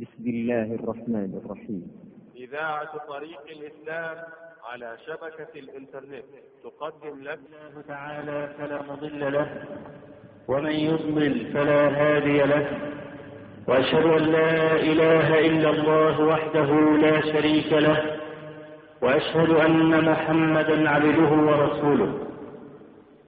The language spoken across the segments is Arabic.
بسم الله الرحمن الرحيم. إذاعة طريق الإسلام على شبكة الإنترنت. تقدم لك. الله تعالى فلا مضل له ومن يضلل فلا هادي له. وأشهد أن لا إله إلا الله وحده لا شريك له وأشهد أن محمدا عبده ورسوله.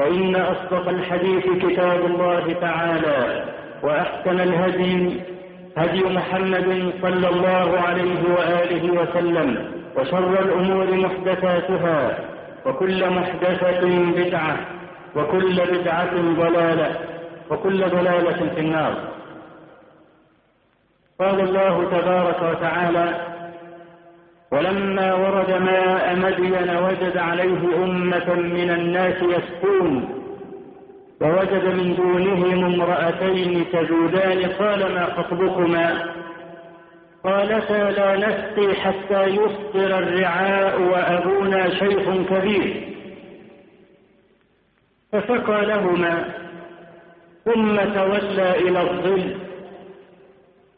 فإن أصدق الحديث كتاب الله تعالى وأحسن الهدي هدي محمد صلى الله عليه وآله وسلم وشر الأمور محدثاتها وكل محدثة بدعة وكل بدعة ضلالة وكل ضلالة في النار. قال الله تبارك وتعالى ولما ورد ماء مدين وجد عليه أمة من الناس يسقون. ووجد من دونهم امرأتين تذودان قال ما خطبكما؟ قالتا لا نسقي حتى يصدر الرعاء وأبونا شيخ كبير. فسقى لهما. ثم تولى إلى الظل.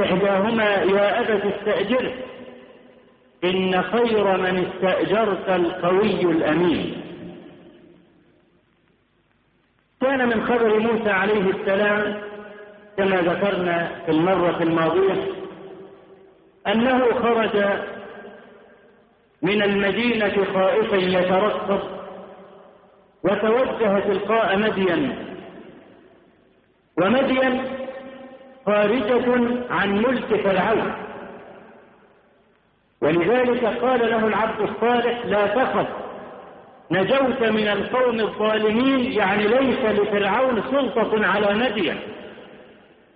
إحداهما يا أبت استأجره إن خير من استأجرت القوي الأمين. كان من خبر موسى عليه السلام كما ذكرنا في المرة الماضية أنه خرج من المدينة خائفا يترقب وتوجه تلقاء مدين. ومدين خارجة عن ملك فرعون. ولذلك قال له العبد الصالح لا تخف نجوت من القوم الظالمين يعني ليس لفرعون سلطة على مدين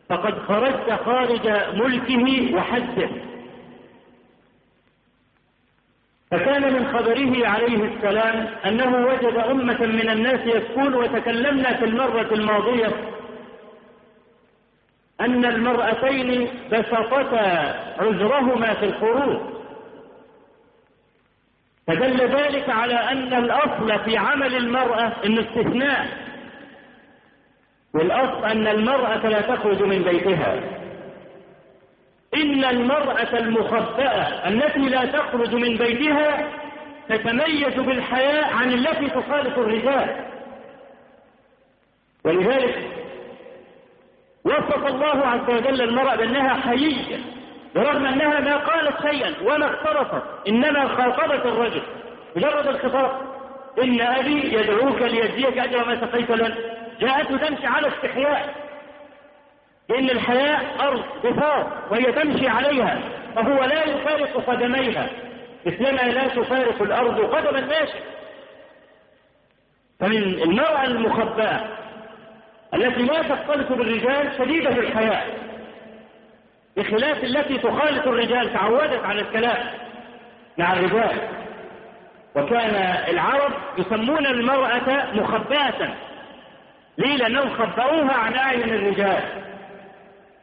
فقد خرجت خارج ملكه وحده. فكان من خبره عليه السلام أنه وجد أمة من الناس يسكون وتكلمنا في المرة الماضية أن المرأتين بسطتا عذرهما في الخروج فدل ذلك على أن الأصل في عمل المرأة أن استثناء والأصل أن المرأة لا تخرج من بيتها. إن المرأة المخبأة التي لا تخرج من بيتها تتميز بالحياء عن التي تخالف الرجال. ولذلك وصف الله عز وجل المرأة بأنها حيية برغم أنها ما قالت شيئا وما اختلطت إنما خاطبت الرجل. مجرد الخطاب إن أبي يدعوك ليجزيك أجر ما سقيت لنا جاءته تمشي على استحياء. إن الحياة أرض بفار وهي تمشي عليها فهو لا يفارق قدميها. مثلما لا تفارق الأرض قدم الماشي. فمن المرأة المخبأة التي لا تختلط بالرجال شديدة الحياة بخلاف التي تخالط الرجال تعودت على الكلام مع الرجال. وكان العرب يسمون المرأة مخبأة ليه لأنهم خبأوها عن أعين الرجال.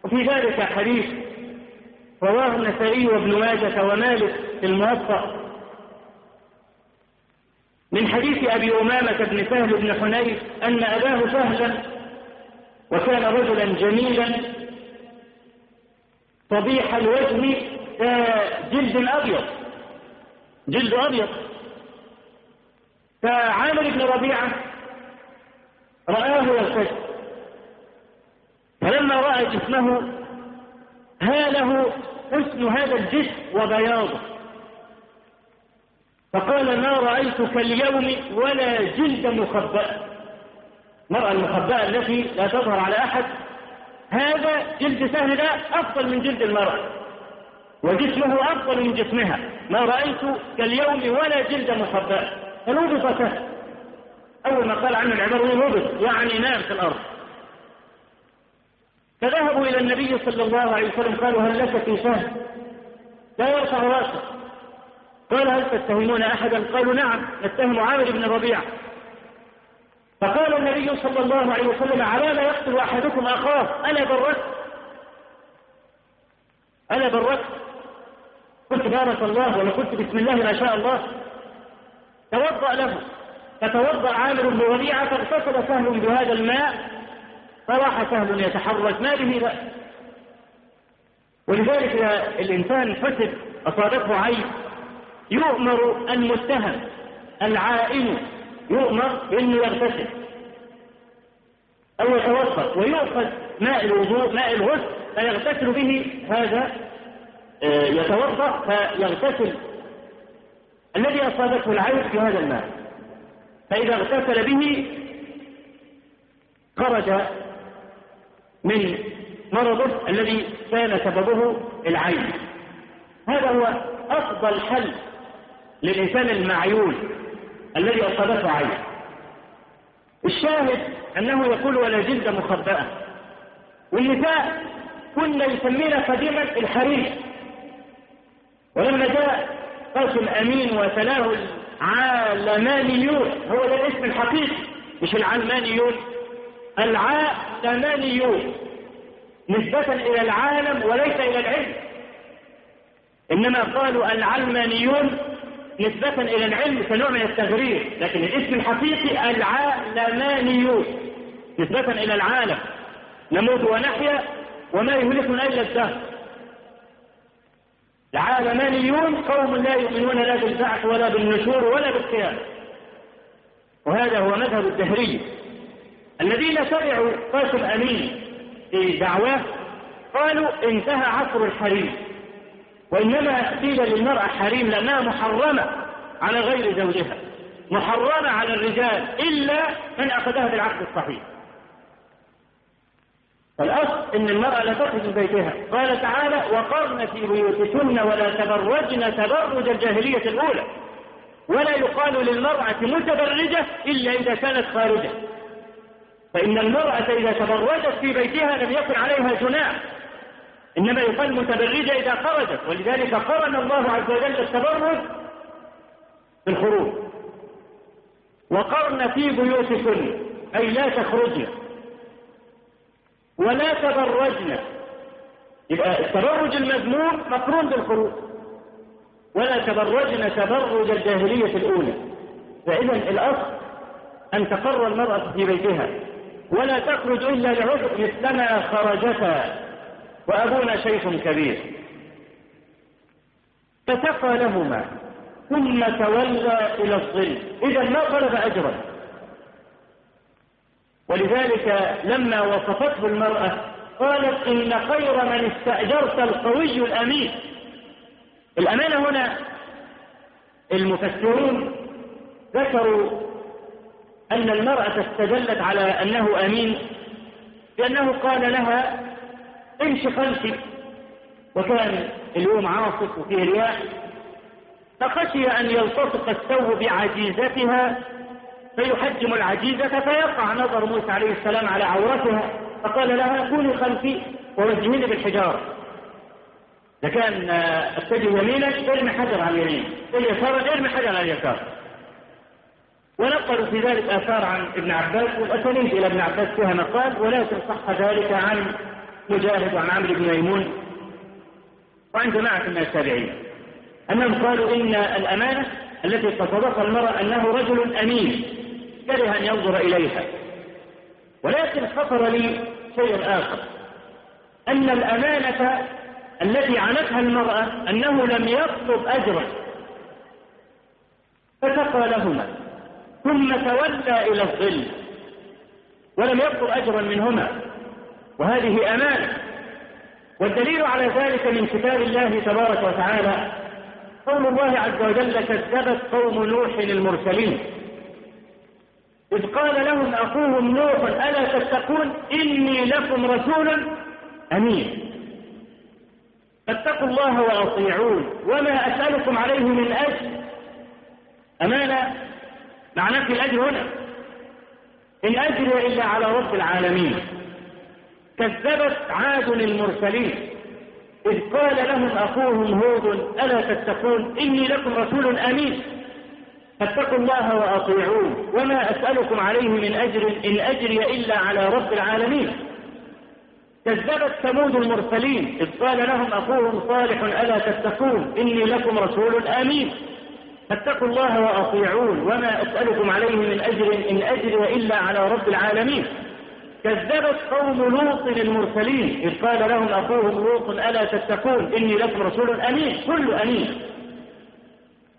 وفي ذلك حديث رواه النسائي وابن ماجه ومالك في الموطأ حديث أبي أمامة بن سهل بن حنيف أن أباه سهلا وكان رجلا جميلا صبيح الوجه جلد أبيض جلد أبيض. فعامر بن ربيعة رآه يغتسل فلما رأى جسمه هاله حسن هذا الجسم وبياضه. فقال ما رأيتك اليوم ولا جلد مخبأ. المرأة المخبأة التي لا تظهر على أحد هذا جلد سهل ده أفضل من جلد المرأة وجسمه أفضل من جسمها. ما رأيت كاليوم ولا جلد مخبأ. فنوبط سهل أول ما قال عنه العبر نوبط يعني نام في الأرض. فذهبوا إلى النبي صلى الله عليه وسلم قالوا هل لك في سهل لا يرفع راسه قال هل تتهمون أحدا؟ قالوا نعم نتهم عامر بن ربيعة. فقال النبي صلى الله عليه وسلم على ما يقتل أحدكم أخاه؟ أنا بركت أنا بركت قلت بارك الله ولا قلت بسم الله ما شاء الله. توضأ له. فتوضأ عامر بن ربيعة فاغتسل سهل بهذا الماء فراح سهل يتحرك. ما به بأس ولذلك الإنسان حسب أصابته عين يؤمر المتهم العائن يؤمر بأنه يغتسل. أو يتوضأ ويؤخذ ماء الوضوء ماء الغسل فيغتسل به هذا يتوضأ فيغتسل. الذي أصابته العين في هذا الماء. فإذا اغتسل به خرج من مرضه الذي كان سببه العين. هذا هو أفضل حل للإنسان المعيول الذي أصابته عين. الشاهد أنه يقول ولا جلد مخبأة. والنساء كنا يسمينا قديما الحرير. ولما جاء قاسم أمين وتلاه العالمانيون هو ده الاسم الحقيقي. مش العلمانيون العالمانيون. نسبة إلى العالم وليس إلى العلم. إنما قالوا العلمانيون نسبة إلى العلم كنوع من التغرير لكن الاسم الحقيقي العالمانيون نسبة إلى العالم. نموت ونحيا وما يهلكنا إلا الدهر. العالمانيون قوم لا يؤمنون لا بالبعث ولا بالنشور ولا بالقيام. وهذا هو مذهب الدهرية الذين تبعوا قاسم أمين في دعواه قالوا انتهى عصر الحريم وإنما قيل للمرأة حريم لأنها محرمة على غير زوجها محرمة على الرجال إلا من أخذها بالعقد الصحيح. فالأصل أن المرأة لا تخرج من بيتها. قال تعالى وقرن في بيوتكن ولا تبرجن تبرج الجاهلية الأولى. ولا يقال للمرأة متبرجة إلا إذا كانت خارجة. فإن المرأة إذا تبرجت في بيتها لم يكن عليها جناح. إنما يقال متبرجة إذا خرجت ولذلك قرن الله عز وجل التبرج بالخروج. وقرن في بيوتكن أي لا تخرجن. ولا تبرجن. يبقى التبرج المذموم مقرون بالخروج. ولا تبرجن تبرج الجاهلية الأولى. فإذا الأصل أن تقر المرأة في بيتها. ولا تخرج إلا لعذر مثلما خرجتا. وأبونا شيخ كبير. فسقى لهما. ثم تولى إلى الظل. إذا ما طلب أجرا. ولذلك لما وصفته المرأة قالت إن خير من استأجرت القوي الأمين. الأمانة هنا. المفسرون ذكروا أن المرأة استدلت على أنه أمين لأنه قال لها امشي خلفي. وكان اليوم عاصف وفيه رياح. فخشي أن يلتصق الثوب بعجيزتها فيحجم العجيزة فيقع نظر موسى عليه السلام على عورتها فقال لها كوني خلفي ووجهيني بالحجارة. إذا كان اتجه يمينا ارمي حجر على اليمين اليسار ارمي حجر على اليسار ونقلوا في ذلك آثار عن ابن عباس والأسانيد إلى ابن عباس فيها مقال ولكن صح ذلك عن مجاهد وعن عمرو بن ميمون وعن جماعة من التابعين. أنهم قالوا إن الأمانة التي قصدتها المرأة أنه رجل أمين كره أن ينظر إليها. ولكن خطر لي شيء آخر أن الأمانة التي عنتها المرأة أنه لم يطلب أجرا. فسقى لهما ثم تولى إلى الظل ولم يطلب أجرا منهما. وهذه أمانة. والدليل على ذلك من كتاب الله تبارك وتعالى قول الله عز وجل كذبت قوم نوح المرسلين إذ قال لهم أخوهم نوح ألا تتقون؟ إني لكم رسول أمين فاتقوا الله وأطيعون. وما أسألكم عليه من أجر. أمانة معناه الأجر هنا. إن أجري إلا على رب العالمين. كذبت عاد المرسلين. إذ قال لهم أخوهم هود ألا تتقون؟ إني لكم رسول أمين. فاتقوا الله وأطيعون وما أسألكم عليه من أجر إن أجري إلا على رب العالمين. كذبت ثمود المرسلين إذ قال لهم أخوهم صالح ألا تتقون؟ إني لكم رسول آمين. فاتقوا الله وأطيعون وما أسألكم عليه من أجر إن أجري إلا على رب العالمين. كذبت قوم لوط المرسلين إذ قال لهم أخوهم لوط ألا تتقون إني لكم رسول أمين كل أمين.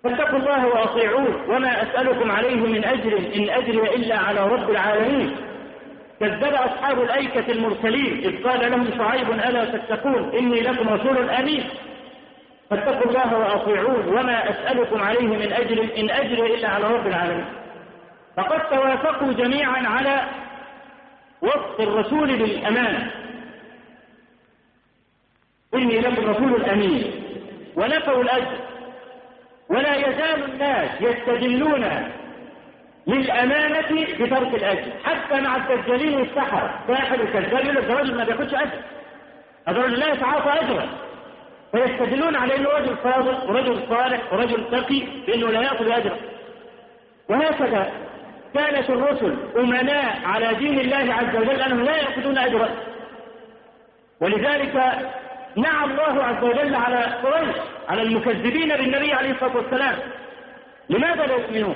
فاتقوا الله وأطيعون وما أسألكم عليه من أجر إن أجري إلا على رب العالمين. كذب أصحاب الأيكة المرسلين إذ قال لهم شعيب ألا تتقون إني لكم رسول أمين. فاتقوا الله وأطيعون وما أسألكم عليه من أجر إن أجري إلا على رب العالمين. فقد توافقوا جميعا على وصف الرسول بالأمانة إني لكم رسول أمين. ونفوا الأجر. ولا يزال الناس يستدلون للأمانة بترك الأجر. حتى مع الدجالين والسحرة واحد الكذاب يقول الرجل ما بياخدش أجر. هذا الرجل لا يتعاطى أجرا. فيستدلون على أنه رجل صادق ورجل صالح ورجل تقي بأنه لا يأخذ أجرا. وهكذا كانت الرسل أمناء على دين الله عز وجل أنهم لا يأخذون أجرا ولذلك نعى الله عز وجل على قريش على المكذبين بالنبي عليه الصلاة والسلام. لماذا لا يؤمنون؟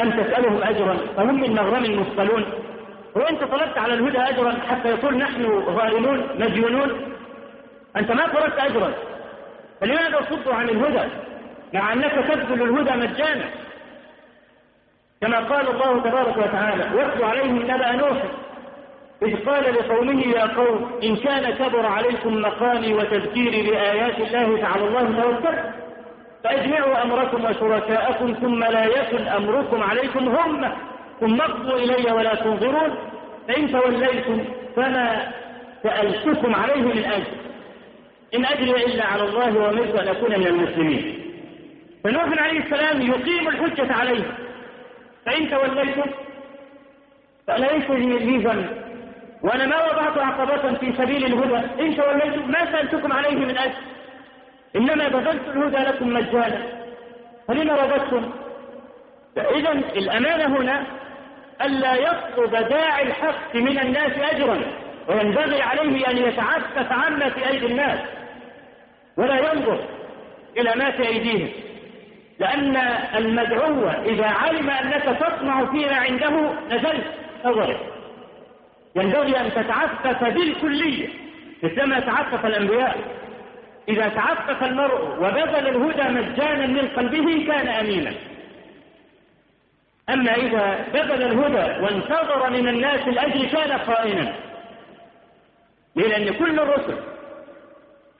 أن تسألهم أجرا فهم من مغرم مثقلون وأنت طلبت على الهدى أجرا حتى يقول نحن ظالمون مجنون أنت ما طلبت أجرا. فلماذا تصد عن الهدى؟ مع أنك تبذل الهدى مجانا. كما قال الله تبارك وتعالى واتل عليهم نبأ نوح إذ قال لقومه يا قوم إن كان كبر عليكم مقامي وتذكيري بآيات الله فعلى الله توكل فأجمعوا أمركم وشركاءكم ثم لا يكن أمركم عليكم هم ثم اقضوا إلي ولا تنظرون فإن توليتم فما سألتكم عليه من أجر إن أجري إلا على الله وأمرت أن أكون من المسلمين. فنوح عليه السلام يقيم الحجة عليه. فإن توليتم فليس لي ذنب وأنا ما وضعت عقبة في سبيل الهدى. إن توليتم ما سألتكم عليه من أجر إنما بذلت الهدى لكم مجانا. فلما رددتم فإذا الأمانة هنا ألا يطلب داعي الحق من الناس أجرا. وينبغي عليه أن يتعفف عما في أيدي الناس. ولا ينظر إلى ما في أيديهم. لأن المدعو إذا علم أنك تطمع فيما عنده نزلت نظره ينبغي أن تتعفف بالكلية مثلما تعفف الأنبياء. إذا تعفف المرء وبذل الهدى مجانا من قلبه كان أمينا. أما إذا بذل الهدى وانتظر من الناس الأجر كان خائنا لأن كل الرسل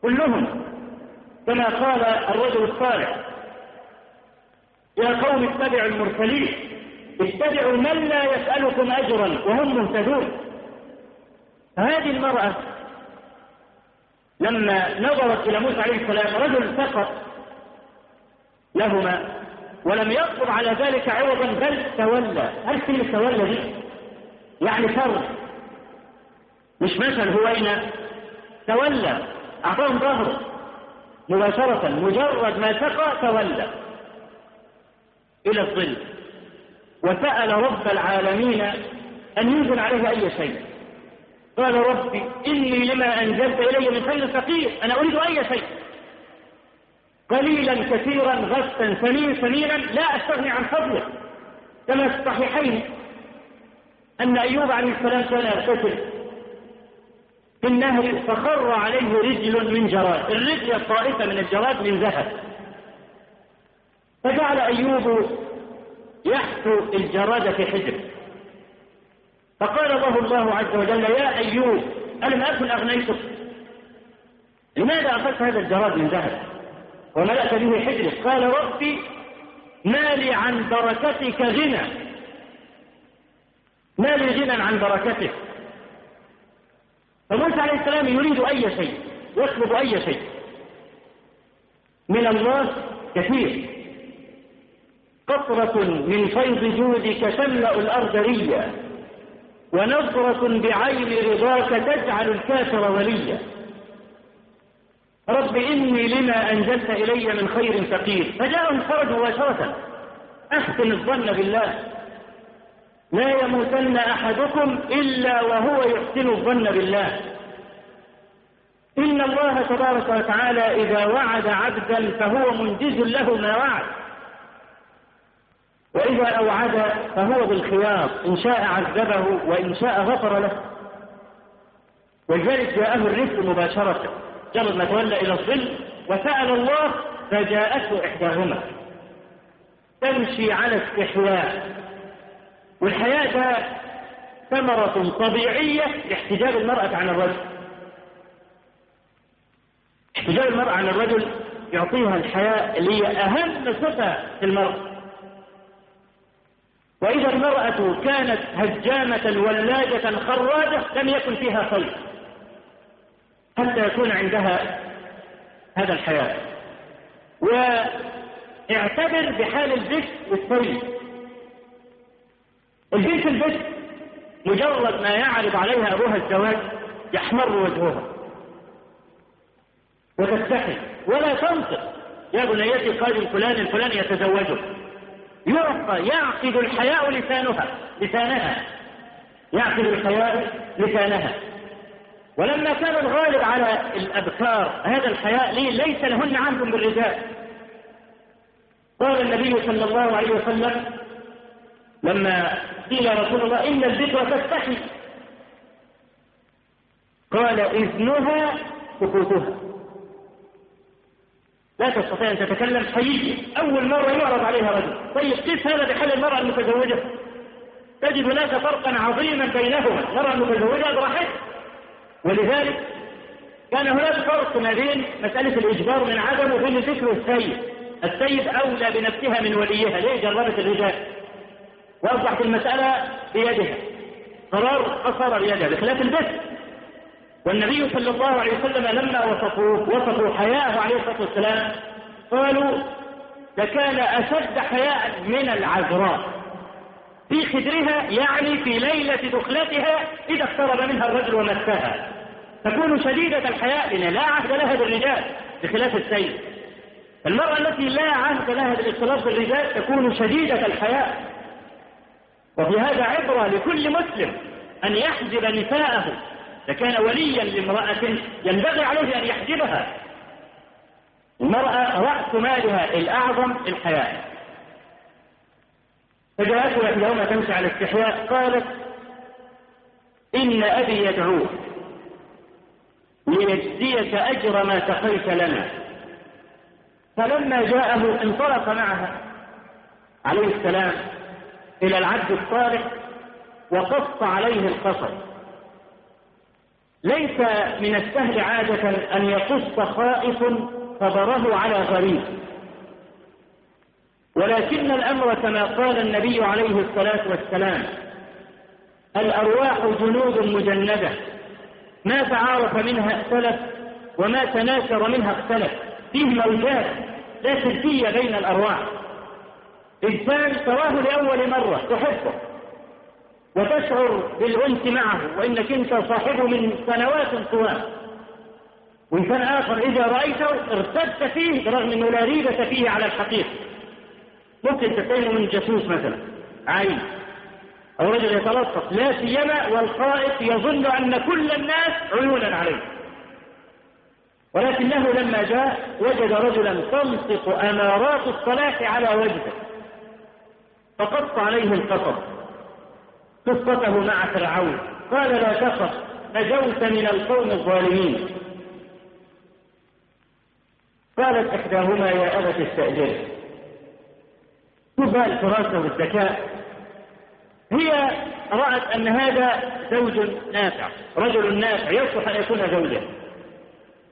كلهم كما قال الرجل الصالح يا قوم اتبعوا المرسلين. اتبعوا من لا يسألكم أجرا وهم مهتدون. هذه المرأة لما نظرت إلى موسى عليه السلام رجل فقط لهما ولم يطلب على ذلك عوضا بل تولى. هل كلمة تولى دي؟ يعني فرض مش مثل هوينا تولى. أعطاهم ظهره مباشرة مجرد ما سقى تولى. إلى الظل. وسأل رب العالمين أن ينزل عليه أي شيء. قال ربي إني لما أنزلت إلي من خير فقير أنا أريد أي شيء. قليلا كثيرا غثا سمين سمينا لا أستغني عن فضله. كما في الصحيحين أن أيوب عليه السلام كان يغتسل في النهر فخر عليه رجل من جراد. الرجل الطائفة من الجراد من ذهب. فجعل أيوب يحثو الجراد في حجر. فقال له الله عز وجل يا أيوب ألم أكن أغنيتك؟ لماذا أخذت هذا الجراد من ذهب؟ وملأت به حجرك قال ربي ما لي عن بركتك غنى. ما لي غنى عن بركتك. فموسى عليه السلام يريد أي شيء يطلب أي شيء. من الله كثير. قطرة من فيض جودك تملأ الأرض ريا ونظرة بعين رضاك تجعل الكافر وليا. رب إني لما أنزلت إلي من خير فقير. فجاءه الفرج مباشرة أحسن الظن بالله. لا يموتن أحدكم إلا وهو يحسن الظن بالله. إن الله تبارك وتعالى إذا وعد عبدا فهو منجز له ما وعد. وإذا أوعد فهو بالخيار إن شاء عذبه وإن شاء غفر له. ولذلك جاءه الرزق مباشرة. جرد ما تولى إلى الظل وسأل الله فجاءته إحداهما. تمشي على استحياء. والحياة ده ثمرة طبيعية لاحتجاب المرأة عن الرجل. احتجاب المرأة عن الرجل يعطيها الحياة اللي هي أهم صفة في المرأة. وإذا المرأة كانت هجامة ولاجة خراجة لم يكن فيها خير حتى يكون عندها هذا الحياة. واعتبر بحال البش والثلج البنت البش مجرد ما يعرض عليها أبوها الزواج يحمر وجهها. وتستحي ولا تنطق. يا بنيتي قادم فلان الفلاني يتزوجه. يعطى يعقد الحياء لسانها لسانها. يعقد الحياء لسانها. ولما كان الغالب على الأبكار هذا الحياء لي ليس لهن عهد بالرجال. قال النبي صلى الله عليه وسلم لما قيل رسول الله إن الذكر تستحي. قال إذنها سكوتها. لا تستطيع أن تتكلم حقيقي أول مرة يعرض عليها رجل. طيب قيس هذا بحال المرأة المتزوجة؟ تجد هناك فرقا عظيما بينهما. المرأة المتزوجة براحتها ولذلك كان هناك فرق ما بين مسألة الإجبار من عدم وبين الذكر والسيد السيد أولى بنفسها من وليها. ليه جربت الرجال؟ وأصبحت المسألة بيدها. قرار قصر بيدها. بخلاف البث. والنبي صلى الله عليه وسلم لما وصفوه وصفوا حياءه عليه الصلاة والسلام قالوا لكان أشد حياء من العذراء. في خدرها يعني في ليلة دخلتها إذا اقترب منها الرجل ومسها. تكون شديدة الحياء لأن لا عهد لها بالرجال بخلاف السيد. المرأة التي لا عهد لها بالاختلاط بالرجال تكون شديدة الحياء. وفي هذا عبرة لكل مسلم أن يحجب نساءه لكان وليا لامرأة ينبغي عليه أن يحجبها. المرأة رأس مالها الأعظم الحياة. فجاءته إحداهما تمشي على استحياء قالت إن أبي يدعوك ليجزيك أجر ما سقيت لنا. فلما جاءه انطلق معها عليه السلام إلى العبد الصالح وقص عليه القصص ليس من السهل عادة أن يقص خائف خبره على غريب. ولكن الأمر كما قال النبي عليه الصلاة والسلام الأرواح جنود مجندة. ما تعارف منها اختلف وما تناكر منها اختلف. فيه موجات لا سلسية بين الأرواح. إنسان تراه لأول مرة تحبه. وتشعر بالأنس معه وإنك أنت صاحبه من سنوات طوال. وإنسان آخر إذا رأيته ارتدت فيه برغم أنه لا ريبة فيه على الحقيقة. ممكن تتهم من جاسوس مثلا عين أو رجل يتلطف لا سيما والخائف يظن أن كل الناس عيونا عليه. ولكنه لما جاء وجد رجلا تنطق أمارات الصلاح على وجهه. فقص عليه القصص قصته مع فرعون. قال لا تخف نجوت من القوم الظالمين. قالت إحداهما يا أبت استأجره شوف الفراسة والذكاء هي رأت أن هذا زوج نافع رجل نافع يصلح أن يكون زوجا.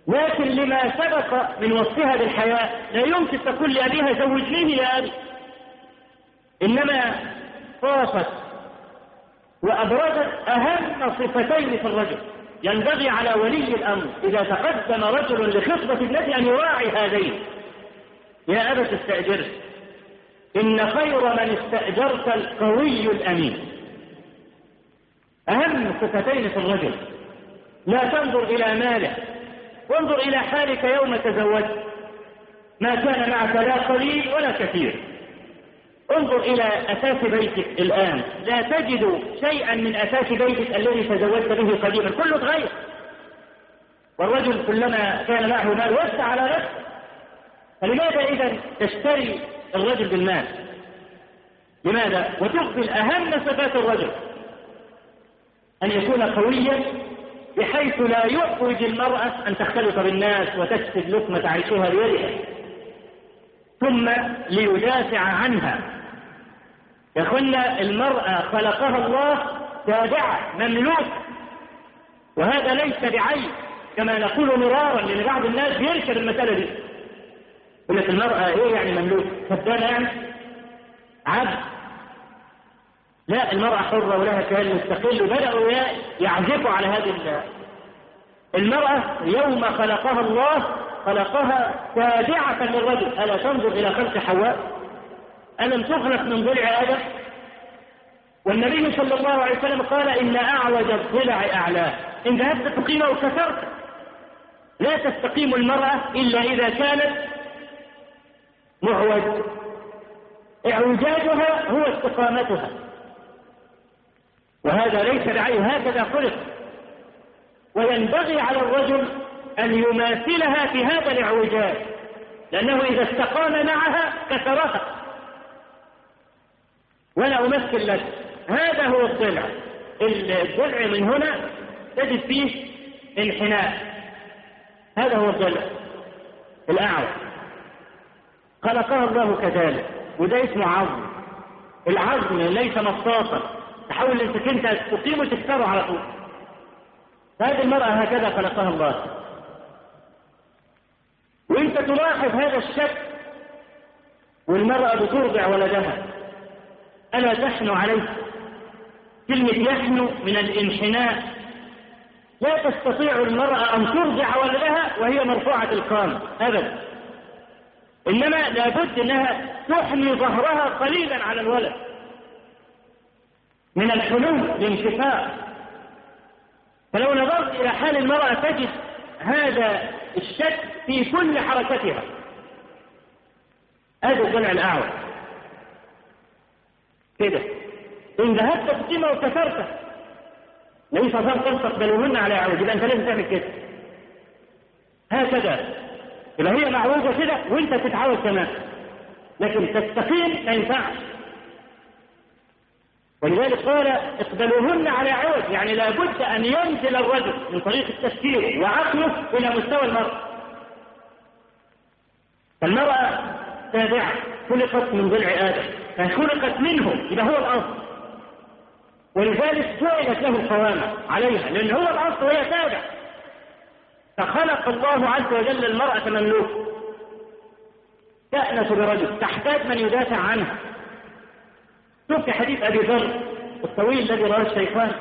لكن لما سبق من وصفها بالحياة لا يمكن تقول لأبيها زوجنيه يا أبي. إنما طافت وأبرزت أهم صفتين في الرجل ينبغي على ولي الأمر إذا تقدم رجل لخطبة ابنته أن يراعي هذين. يا أبت استأجره إن خير من استأجرت القوي الأمين. أهم صفتين في الرجل لا تنظر إلى ماله وانظر إلى حالك يوم تزوجت. ما كان معك لا قليل ولا كثير. انظر إلى أساس بيتك الآن. لا تجد شيئا من أساس بيتك الذي تزوجت به قديما. كله تغير والرجل كلما كان معه مال وسع على نفسه. فلماذا إذا تشتري الرجل بالمال؟ لماذا؟ وتغفل أهم صفات الرجل. أن يكون قويا بحيث لا يحوج المرأة أن تختلط بالناس وتكسب لقمة عيشها بيدها. ثم ليدافع عنها. يا المرأة خلقها الله تابعة مملوكة وهذا ليس بعيب كما نقول مرارا لأن بعض الناس بينكر المسألة دي. يقول لك المرأة إيه يعني مملوكة خدامة يعني؟ عبد. لا المرأة حرة ولها كيان مستقل وبدأوا يعزفوا على هذه المرأة يوم خلقها الله خلقها تابعة للرجل. ألا تنظر إلى خلق حواء؟ ألم تخلق من ضلع آدم والنبي صلى الله عليه وسلم قال إن أعوج الضلع أعلاه. إن ذهبت تقيمه وكسرت لا تستقيم المرأة إلا إذا كانت معوج إعوجاجها هو استقامتها. وهذا ليس بعين هكذا خلق. وينبغي على الرجل أن يماثلها في هذا الإعوجاج لأنه إذا استقام معها كسرها. ولا أمثل لك. هذا هو الضلع الضلع من هنا تجد فيه انحناء هذا هو الضلع الأعوج خلقها الله كذلك وده اسمه عظم. العظم ليس مصاصا. تحاول إنك أنت تقيم وتكسره على طول. هذه المرأة هكذا خلقها الله. وأنت تلاحظ هذا الشك والمرأة بترضع ولدها. ألا تحن عليه؟ كلمة يحن من الانحناء. لا تستطيع المرأة أن ترضع ولدها وهي مرفوعة القام أبدا. إنما لابد أنها تحمي ظهرها قليلا على الولد. من الحلول الانشفاء فلو نظرت إلى حال المرأة تجد هذا الشك في كل حركتها. هذا الضلع الأعور. كده. إن ذهبت تقيمه وكسرته ليس فرق تقبلوهن على عوج. يبقى أنت لازم تعمل كده. هكذا. يبقى هي معوجة كده وأنت تتعود كمان لكن تستقيم ما ينفعش. ولذلك قال اقبلوهن على عوج. يعني لابد أن ينزل الرجل من طريق التفكير وعقله إلى مستوى المرأة. فالمرأة تابعة. خلقت من ضلع آدم فخلقت منه إذا هو الأصل. ولذلك جعلت له القوامة عليها لأن هو الأصل وهي تابع فخلق الله عز وجل المرأة مملوك تأنس برجل تحتاج من يدافع عنها شوف في حديث أبي ذر الطويل الذي رواه الشيخان؟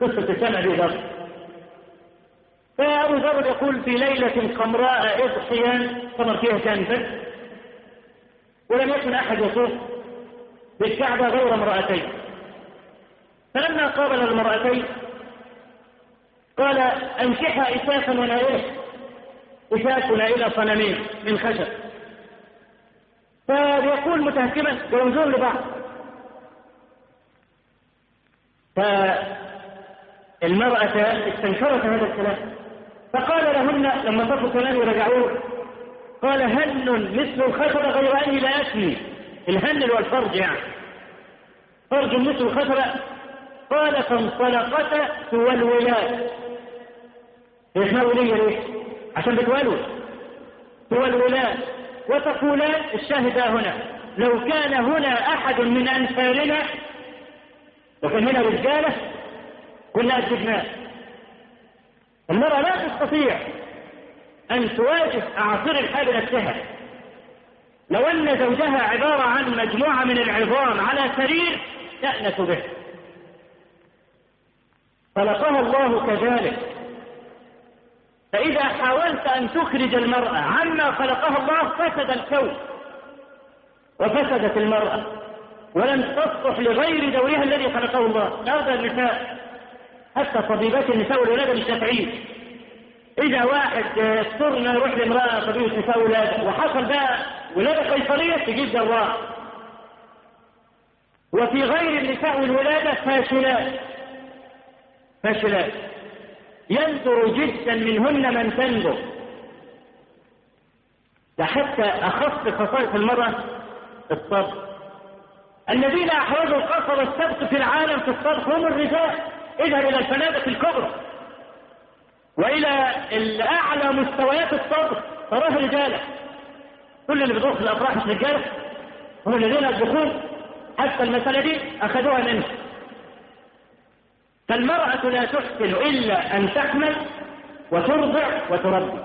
قصة سمع أبي ذر. فأبو ذر يقول في ليلة خمراء إضحيان صمر فيها كان فرد ولم يكن أحد يطوف بالكعبة غير امرأتين فلما قابل المرأتين قال أنكحا إسافا ونائلة إساف ونائلة صنمين من خشب. فيقول متهكما يرمزون لبعض. فالمرأة استنكرت هذا الكلام فقال لهن لما صفوا كلامي ورجعوه قال هن مثل الخشبة غير أني لا أسمي. الهن الفرج يعني. فرج مثل الخشبة. قال فانطلقتا تولولات. اسمها ولية ليه؟ عشان بتولوا تولولات. وتقولان الشاهدة هنا. لو كان هنا أحد من أنفارنا لو كان هنا رجالة كنا أجبناه المرأة لا تستطيع أن تواجه أعاصير الحال نفسها. لو أن زوجها عبارة عن مجموعة من العظام على سرير تأنس به. خلقها الله كذلك. فإذا حاولت أن تخرج المرأة عما خلقها الله فسد الكون. وفسدت المرأة. ولم تصلح لغير دورها الذي خلقه الله. هذا النساء حتى طبيبات النساء والولادة الشافعية إذا واحد اخترنا يروح لامرأة طبيبة نساء ولادة وحصل بقى ولادة قيصرية تجيب جراح وفي غير النساء والولادة فاشلات. فاشلات. يندر جدا منهن من تندر ده حتى أخص خصائص المرأة الصبر. الذين أحرزوا القصر والسبق في العالم في الصبر هم الرجال. اذهب إلى الفنادق الكبرى. وإلى الأعلى مستويات الصبر تراه رجالا كل اللي بيدخل الأفراح مش رجاله هم الذين يطبخون حتى المسألة دي أخذوها منه. فالمرأة لا تحسن إلا أن تحمل وترضع وتربي.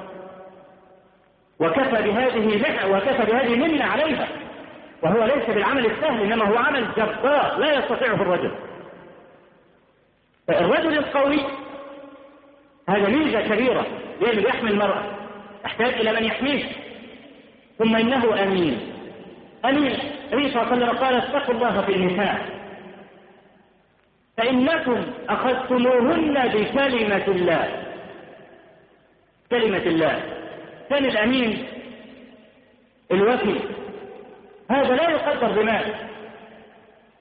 وكفى بهذه وكفى بهذه منة عليها. وهو ليس بالعمل السهل إنما هو عمل جبار لا يستطيعه الرجل. الرجل القوي هذا ميزة كبيرة لأنه يحمي المرأة. يحتاج إلى من يحميه. ثم إنه أمين. أمين. النبي صلى الله عليه وسلم قال اتقوا الله في النساء. فإنكم أخذتموهن بكلمة الله. كلمة الله. كان الأمين الوفي هذا لا يقدر بمال.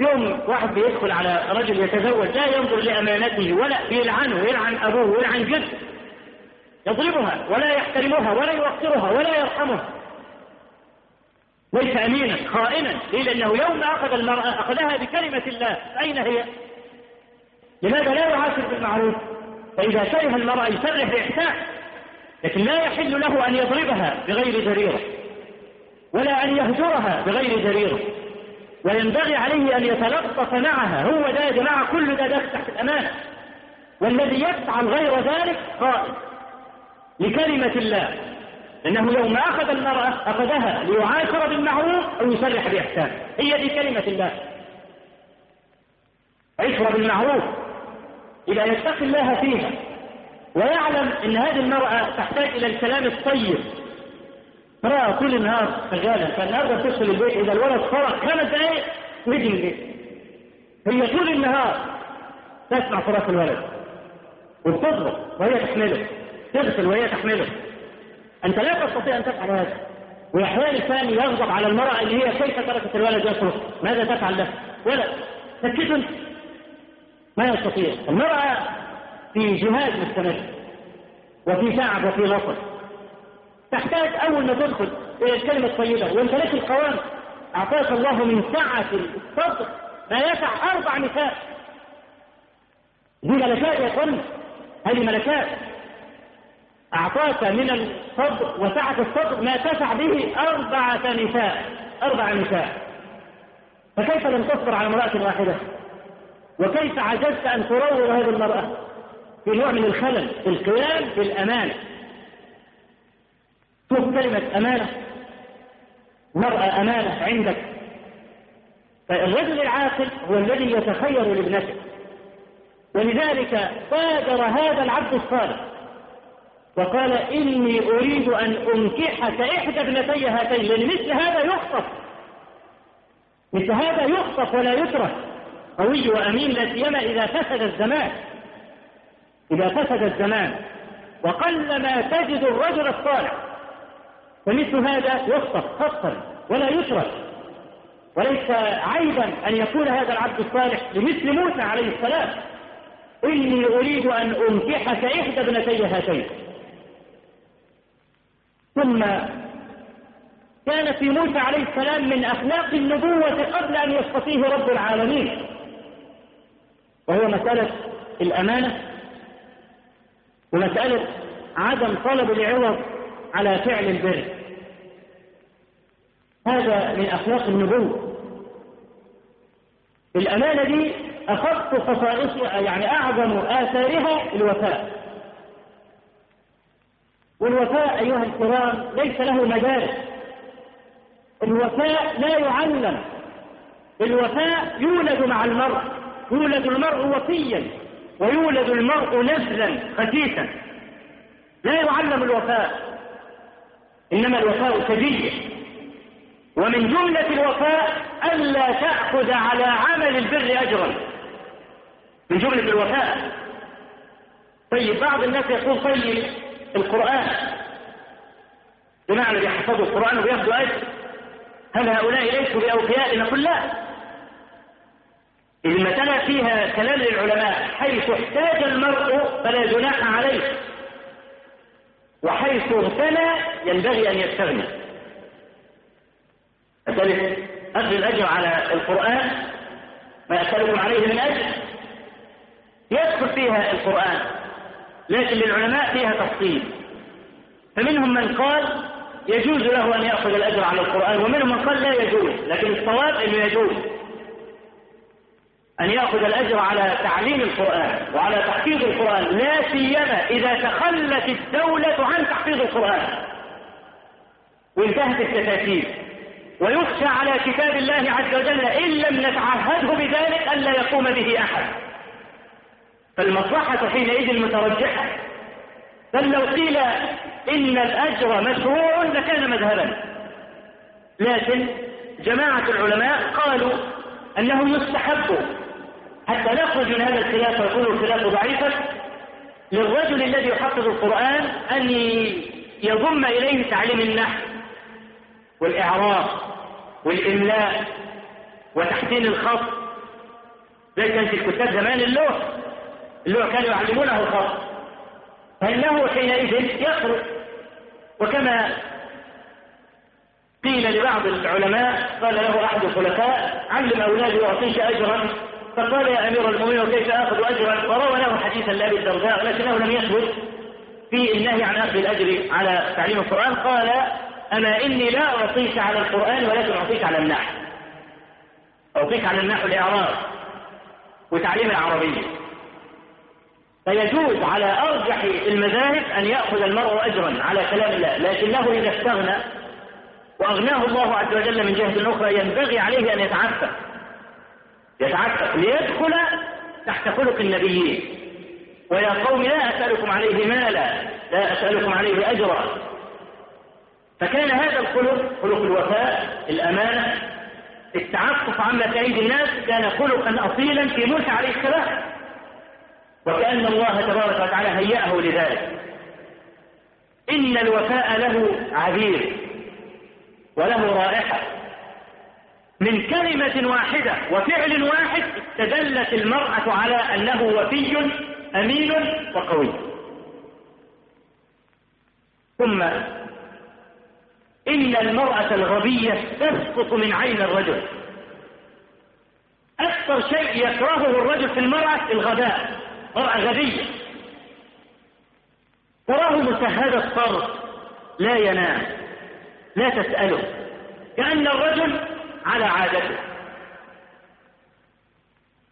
يوم واحد بيدخل على رجل يتزوج لا ينظر لأمانته ولا بيلعنه ويلعن أبوه ويلعن جده. يضربها ولا يحترمها ولا يوقرها ولا يرحمها. ليس أمينا خائنا. ليه لأنه يوم أخذ المرأة أخذها بكلمة الله. أين هي؟ لماذا لا يعاشر بالمعروف؟ فإذا كره المرأة يسرح بإحسان لكن لا يحل له أن يضربها بغير جريرة ولا أن يهجرها بغير جريرة وينبغي عليه أن يتلطف معها هو ده يا جماعة كل ده داخل تحت الأمانة. والذي يفعل غير ذلك قائد لكلمة الله إنه يوم أخذ المرأة أخذها ليعاشر بالمعروف أو يسرح بإحسان. هي دي كلمة الله. عشرة بالمعروف. إذا يتقي الله فيها ويعلم أن هذه المرأة تحتاج إلى الكلام الطيب. امرأة كل النهار شغالة فالنهارده تدخل البيت. إذا الولد خرج خمس دقايق ويجي البيت هي طول النهار تسمع صراخ الولد. وتضرب وهي تحمله. تغسل وهي تحمله. أنت لا تستطيع أن تفعل هذا. وأحيانا الثاني يغضب على المرأة اللي هي كيف تركت الولد يصرخ؟ ماذا تفعل له؟ ولا. سكت ما يستطيع. المرأة في جهاد مستمر. وفي تعب وفي نصر. تحتاج أول ما تدخل إلى الكلمة الطيبة وأنت لك القوام أعطاك الله من سعة الصدر ما يسع أربع نساء دي ملكات يا اخوان هذه ملكات أعطاك من الصدر وسعة الصدر ما تسع به أربعة نساء أربع نساء فكيف لم تصبر على امرأة واحدة؟ وكيف عجزت أن تروض هذه المرأة؟ في نوع من الخلل في القيام بالأمانة شوف كلمة أمانة. مرأة أمانة عندك. فالرجل العاقل هو الذي يتخير لابنته. ولذلك بادر هذا العبد الصالح. وقال إني أريد أن أنكحك إحدى ابنتي هاتين لأن مثل هذا يخطف. مثل هذا يخطف ولا يترك قوي وأمين لا سيما إذا فسد الزمان. إذا فسد الزمان. وقلما تجد الرجل الصالح. فمثل هذا يخطف خطا ولا يترك وليس عيبا أن يكون هذا العبد الصالح لمثل موسى عليه السلام. إني أريد أن أنكحك إحدى ابنتي هاتين. ثم كان في موسى عليه السلام من أخلاق النبوة قبل أن يصطفيه رب العالمين. وهو مسألة الأمانة ومسألة عدم طلب العوض على فعل البر. هذا من أخلاق النبوة. الأمانة دي أخص خصائصها يعني أعظم آثارها الوفاء. والوفاء أيها الكرام ليس له مدارس. الوفاء لا يعلم. الوفاء يولد مع المرء. يولد المرء وفيا ويولد المرء نزلا خسيسا. لا يعلم الوفاء. إنما الوفاء سجية ومن جملة الوفاء ألا تأخذ على عمل البر أجرا. من جملة الوفاء. طيب بعض الناس يقول طيب القرآن. بمعنى بيحفظوا القرآن وبياخذوا أجر. هل هؤلاء ليسوا بأوفياء نقول لا. المسألة فيها كلام للعلماء حيث احتاج المرء فلا جناح عليه وحيث اغتنى ينبغي أن يستغني. أسألك أخذ الأجر على القرآن ما أسألكم عليه من أجر. يدخل فيها القرآن لكن للعلماء فيها تفصيل. فمنهم من قال يجوز له أن يأخذ الأجر على القرآن ومنهم من قال لا يجوز لكن الصواب أنه يجوز أن يأخذ الأجر على تعليم القرآن وعلى تحفيظ القرآن لا سيما إذا تخلت الدولة عن تحفيظ القرآن. وانتهت التكاتيف ويخشى على كتاب الله عز وجل إن لم نتعهده بذلك ألا يقوم به أحد. فالمصلحة حينئذ مترجحة. بل لو قيل إن الأجر مشروع لكان مذهبا. لكن جماعة العلماء قالوا أنه يستحب حتى نخرج من هذا الخلاف ويكون الخلاف ضعيفا للرجل الذي يحفظ القرآن أن يضم إليه تعليم النحو والإعراب. والإملاء وتحسين الخط. زي كانت الكتاب زمان اللوح. اللوح كانوا يعلمونه الخط. فإنه حينئذ يخرج وكما قيل لبعض العلماء قال له أحد الخلفاء علم أولادي وأعطيك أجرا. فقال يا أمير المؤمنين وكيف أخذ أجرا؟ وروى له حديثا لأبي الدرداء لكنه لم يثبت في النهي عن أخذ الأجر على تعليم القرآن. قال أما إني لا أعطيك على القرآن ولكن أعطيك على النحو. أعطيك على النحو الإعراب وتعليم العربية. فيجوز على أرجح المذاهب أن يأخذ المرء أجرا على كلام الله لكنه إذا استغنى وأغناه الله عز وجل من جهة أخرى ينبغي عليه أن يتعفف. يتعفف ليدخل تحت خلق النبيين. ويا قوم لا أسألكم عليه مالا لا أسألكم عليه أجرا. فكان هذا الخلق خلق الوفاء الأمانة التعفف عما أيدي الناس كان خلقا أصيلا في موسى عليه السلام. وكأن الله تبارك وتعالى هيأه لذلك. إن الوفاء له عبير وله رائحة. من كلمة واحدة وفعل واحد استدلت المرأة على أنه وفي أمين وقوي. ثم إن المرأة الغبية تسقط من عين الرجل. أكثر شيء يكرهه الرجل في المرأة الغباء مرأة غبية. تراه مسهد الصرف لا ينام لا تسأله كأن الرجل على عادته.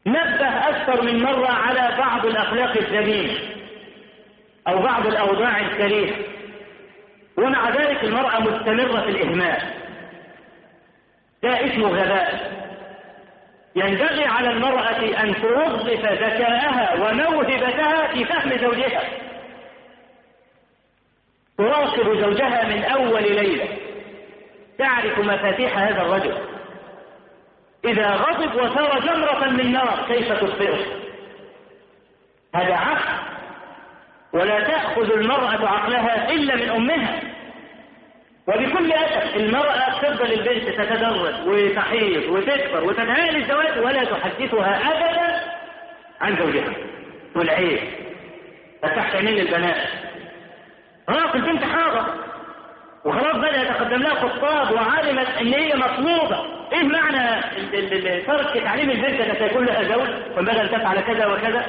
نبه أكثر من مرة على بعض الأخلاق الذميمة أو بعض الأوضاع الكريهة ومع ذلك المرأة مستمرة في الإهمال. ده اسمه غباء ينبغي على المرأة أن توظف ذكاءها وموهبتها في فهم زوجها. تراقب زوجها من أول ليلة. تعرف مفاتيح هذا الرجل. إذا غضب وصار جمرة من نار كيف تطفئه هذا عقل. ولا تأخذ المرأة عقلها إلا من أمها. وبكل أسف المرأة تفضل البنت تتدرج وتحيض وتكبر وتنهال الزواج ولا تحدثها أبدا عن زوجها. والعيب فتحت عينين البنات. خلاص البنت حاضر. وخلاص بدأ يتقدم لها خطاب وعلمت إن هي مطلوبة. إيه معنى ترك تعليم البنت أن سيكون لها زوج؟ وينبغي أن تفعل كذا وكذا.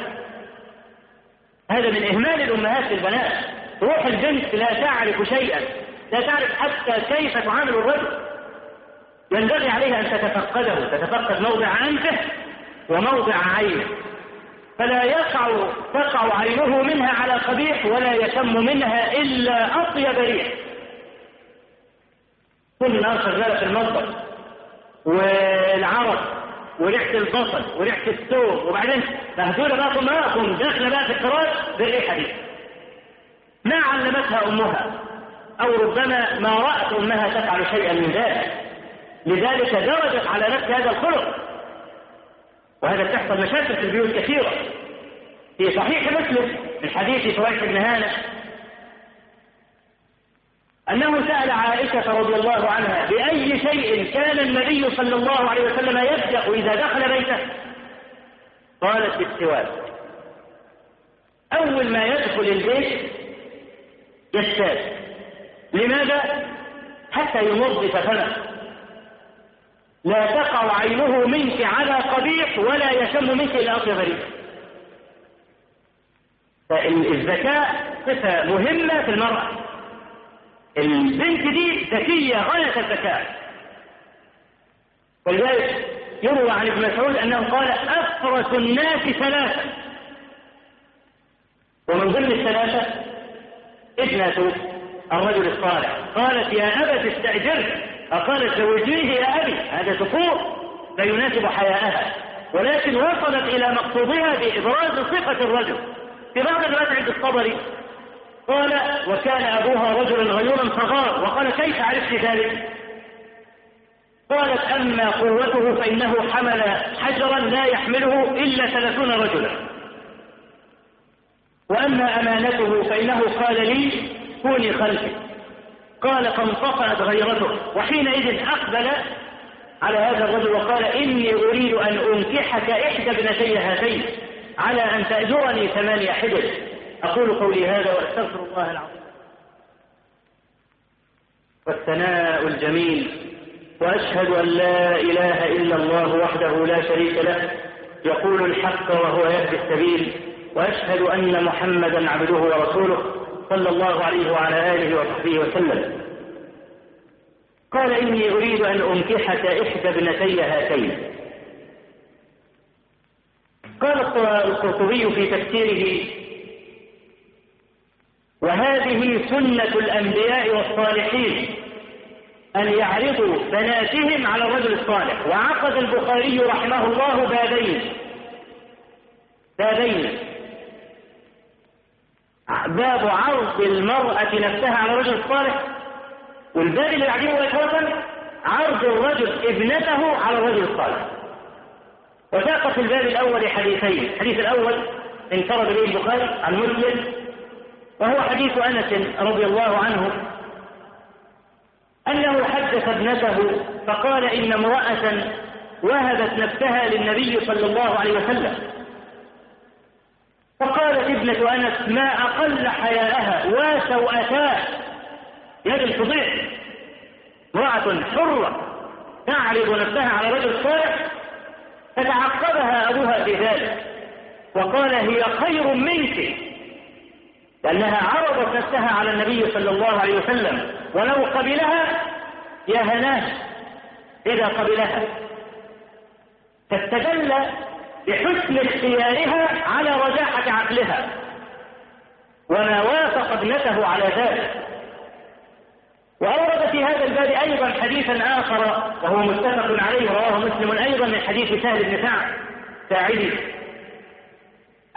هذا من إهمال الأمهات للبنات. روح البنت لا تعرف شيئا. لا تعرف حتى كيف تعامل الرجل. ينبغي عليها أن تتفقده تتفقد موضع انفه وموضع عينه. فلا يقع تقع عينه منها على قبيح ولا يشم منها إلا أطيب ريح. كل النار شغالة في المطبخ والعرق وريحة البصل وريحة الثوم وبعدين مهدولة بقى طماطم داخلة بقى في الفراش بالريحة دي. ما علمتها أمها. أو ربما ما رأت امها تفعل شيئا من ذلك. لذلك درجت على نفس هذا الخلق. وهذا تحصل مشاكل في البيوت كثيرة. في صحيح مسلم من حديث شريح بن هانئ أنه سأل عائشة رضي الله عنها بأي شيء كان النبي صلى الله عليه وسلم يبدأ إذا دخل بيته؟ قالت بالسواك أول ما يدخل البيت يستاذ لماذا؟ حتى ينظف فمه لا تقع عينه منك على قبيح ولا يشم منك إلا أطيب ريح فالذكاء صفة مهمة في المرأة. البنت دي ذكية غاية الذكاء. ولذلك يروى عن ابن مسعود أنه قال أفرس الناس ثلاثة. ومن ضمن الثلاثة ابنة الرجل الصالح. قالت يا أبت استأجره فقالت زوجيه يا أبي. هذا سفور لا يناسب حياءها. ولكن وصلت إلى مقصودها بإبراز صفة الرجل. في بعض الروايات عند الطبري قال وكان أبوها رجلا غيورا صغار وقال كيف عرفت ذلك؟ قالت أما قوته فإنه حمل حجرا لا يحمله إلا ثلاثون رجلا. وأما أمانته فإنه قال لي كوني خلفي. قال فانطفأت غيرته. وحينئذ أقبل على هذا الرجل وقال إني أريد أن أنكحك إحدى ابنتي هاتين على أن تأجرني ثمانية حجج أقول قولي هذا وأستغفر الله العظيم. والثناء الجميل. وأشهد أن لا إله إلا الله وحده لا شريك له. يقول الحق وهو يهدي السبيل. وأشهد أن محمدا عبده ورسوله. صلى الله عليه وعلى آله وصحبه وسلم. قال إني أريد أن أنكحك إحدى ابنتي هاتين. قال القرطبي في تفسيره وهذه سنة الأنبياء والصالحين أن يعرضوا بناتهم على الرجل الصالح. وعقد البخاري رحمه الله بابين. بابين. باب عرض المرأة نفسها على الرجل الصالح. والباب اللي بعديه مباشرة عرض الرجل ابنته على الرجل الصالح. وساق في الباب الأول حديثين. الحديث الأول انفرد به البخاري عن مسلم وهو حديث أنس رضي الله عنه أنه حدث ابنته فقال إن امرأة وهبت نفسها للنبي صلى الله عليه وسلم. فقالت ابنة أنس ما أقل حياءها وسوءتاه يد الفضيح. امرأة حرة تعرض نفسها على رجل صالح فتعقبها أبوها بذلك وقال هي خير منك. لأنها عرضت نفسها على النبي صلى الله عليه وسلم. ولو قبلها يا هناه إذا قبلها فاستدل بحسن اختيارها على رجاحة عقلها. وما وافق ابنته على ذلك. وأورد في هذا الباب أيضا حديثا آخر وهو متفق عليه رواه مسلم أيضا من حديث سهل بن سعد ساعدي.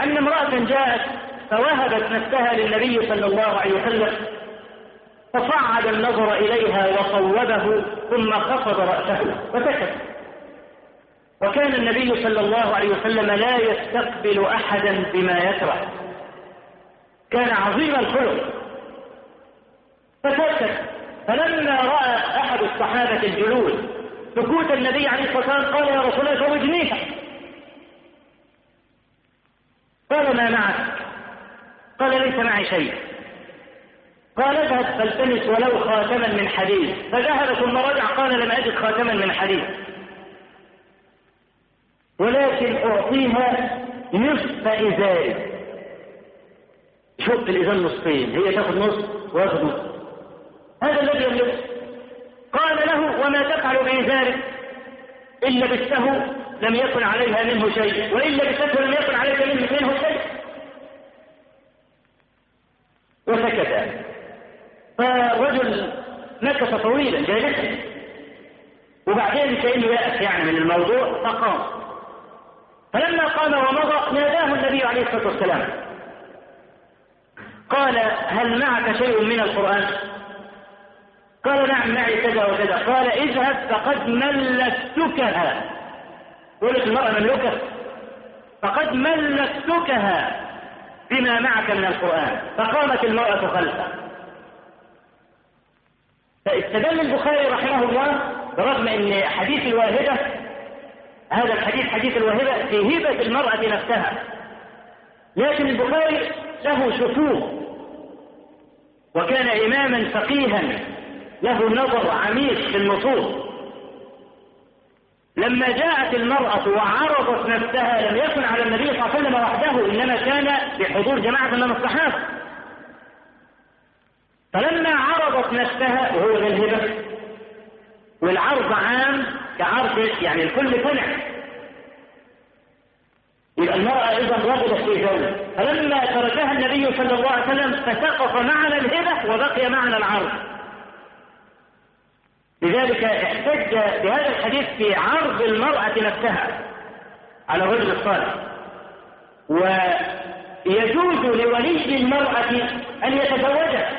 أن امرأة جاءت فوهبت نفسها للنبي صلى الله عليه وسلم فصعد النظر إليها وصوبه ثم خفض رأسه وسكت. وكان النبي صلى الله عليه وسلم لا يستقبل أحدا بما يكره. كان عظيم الخلق. فسكت فلما رأى أحد الصحابة الجلوس سكوت النبي عليه الصلاة والسلام قال يا رسول الله زوجنيها قال ما معك؟ قال ليس معي شيء. قال اذهب فالتمس ولو خاتما من حديد. فذهب ثم رجع قال لم أجد خاتما من حديد. ولكن أعطيها نصف إزاري شق الإزار نصفين. هي تأخذ نص وياخذ نص هذا الذي يملك قال له وما تفعل بإزارك إن لبسته لم يكن عليها منه شيء. وإن لبسته لم يكن عليها منه شيء. وسكت فالرجل مكث طويلا جالسا. وبعدين كأنه يأس يعني من الموضوع فقام. فلما قام ومضى ناداه النبي عليه الصلاة والسلام. قال هل معك شيء من القرآن؟ قال نعم معي كذا وكذا. قال اذهب فقد ملكتكها. قلت المرأة مملوكة؟ فقد ملكتكها بما معك من القرآن. فقامت المرأة خلفه. فاستدل البخاري رحمه الله برغم إن حديث الواهبة هذا الحديث حديث الواهبة في هبة المرأة نفسها. لكن البخاري له شكوك وكان إماما فقيها. له نظر عميق في النصوص. لما جاءت المرأة وعرضت نفسها لم يكن على النبي صلى الله عليه وسلم وحده إنما كان بحضور جماعة من الصحابة. فلما عرضت نفسها وهو ذا الهبة والعرض عام كعرض يعني الكل سمع. يبقى المرأة إذا رغبت في زوج فلما تركها النبي صلى الله عليه وسلم فسقط معنى الهبة وبقي معنى العرض. لذلك احتج بهذا الحديث في عرض المرأة نفسها على الرجل الصالح. ويجوز لولي المرأة أن يتزوجها.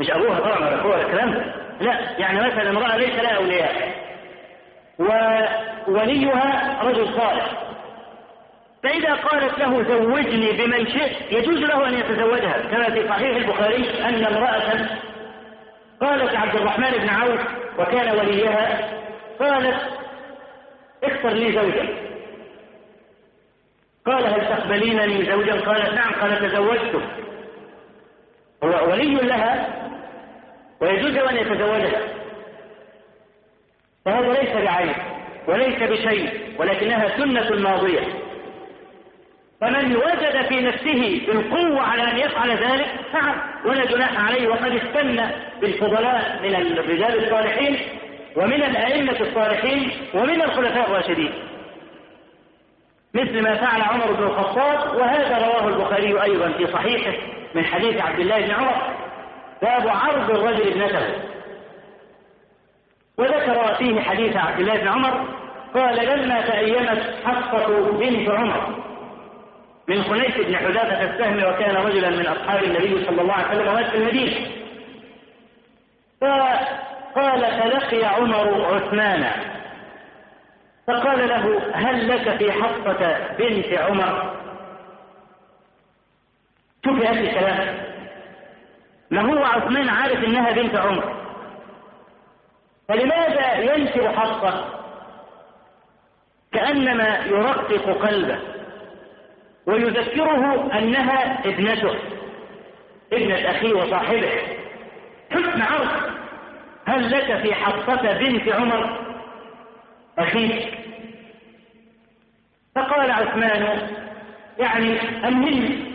مش أبوها طبعا ولا أخوها الكلام لا يعني مثلا امرأة ليس لها أولياء. ووليها رجل صالح. فإذا قالت له زوجني بمن شئت يجوز له أن يتزوجها. كما في صحيح البخاري أن امرأة قالت عبد الرحمن بن عوف وكان وليها قالت اختر لي زوجا قال هل تقبلينني زوجا؟ قالت نعم قال تزوجته هو ولي لها ويجوز أن يتزوجها. فهذا ليس بعيب وليس بشيء ولكنها سنة الماضية فمن وجد في نفسه القوة على أن يفعل ذلك فعل. ولا جناح عليه وقد استنى بالفضلاء من الرجال الصالحين ومن الأئمة الصالحين ومن الخلفاء الراشدين. مثل ما فعل عمر بن الخطاب وهذا رواه البخاري أيضا في صحيحه من حديث عبد الله بن عمر. باب عرض الرجل ابنته. وذكر فيه حديث عبد الله بن عمر قال لما تأيمت حفصة بنت عمر من خنيس بن حذافة السهم وكان رجلا من أصحاب النبي صلى الله عليه وسلم ومات في المدينة. فقال فلقي عمر عثمان. فقال له هل لك في حفصة بنت عمر؟ شوف هذه الكلام. ما هو عثمان عارف إنها بنت عمر؟ فلماذا ينشر حفصة كأنما يرقق قلبه ويذكره أنها ابنته ابنة أخيه وصاحبه. حسن عرض. هل لك في حفصة بنت عمر؟ أخيك. فقال عثمان يعني أمني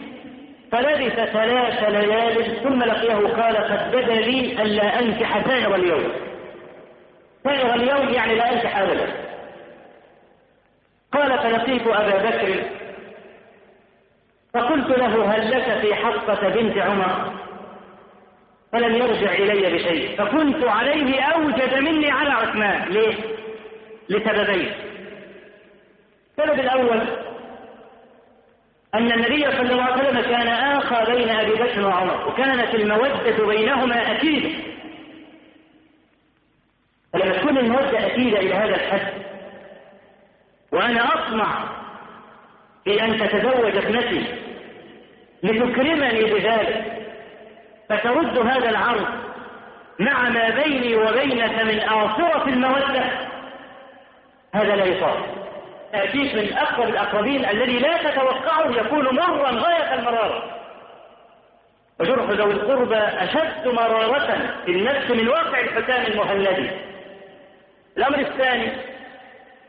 فلبث ثلاث ليال ثم لقيه قال قد بدا لي ألا أنكح سائر اليوم. سائر اليوم يعني لا أنكح أبدا. قال فلقيت أبا بكر. فقلت له هل لك في حفصة بنت عمر؟ فلم يرجع إلي بشيء. فكنت عليه أوجد مني على عثمان. ليه؟ لسببين. السبب الأول أن النبي صلى الله عليه وسلم كان آخى بين أبي بكر وعمر وكانت المودة بينهما أكيدة. فلما تكون المودة أكيدة إلى هذا الحد. وأنا أطمع في أن تتزوج ابنتي لتكرمني بذلك. فترد هذا العرض مع ما بيني وبينك من آصرة المودة. هذا لا يصاب تأتيك من أقرب الأقربين الذي لا تتوقعه يكون مرا غاية المرارة. وجرح ذوي القربى أشد مرارة في النفس من واقع الحسام المهندي الأمر الثاني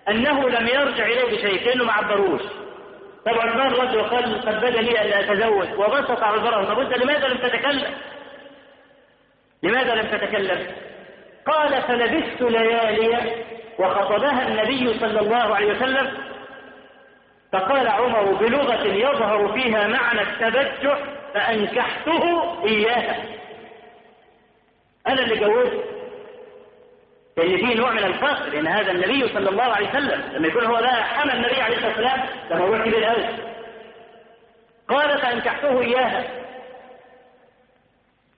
أنه لم يرجع إليه بشيء كأنه ما عبروش طب عثمان رد وقال قد بدا لي أن أتزوج وبسط عذره طب لماذا لم تتكلم؟ لماذا لم تتكلم؟ قال فلبثت ليالي وخطبها النبي صلى الله عليه وسلم فقال عمر بلغة يظهر فيها معنى التبجح فأنكحته إياها أنا اللي جوزت لأن فيه نوع من الفخر لأن هذا النبي صلى الله عليه وسلم لما يكون هو ده حمى النبي عليه الصلاة والسلام ده موضوع كبير قوي قال فأنكحته إياها.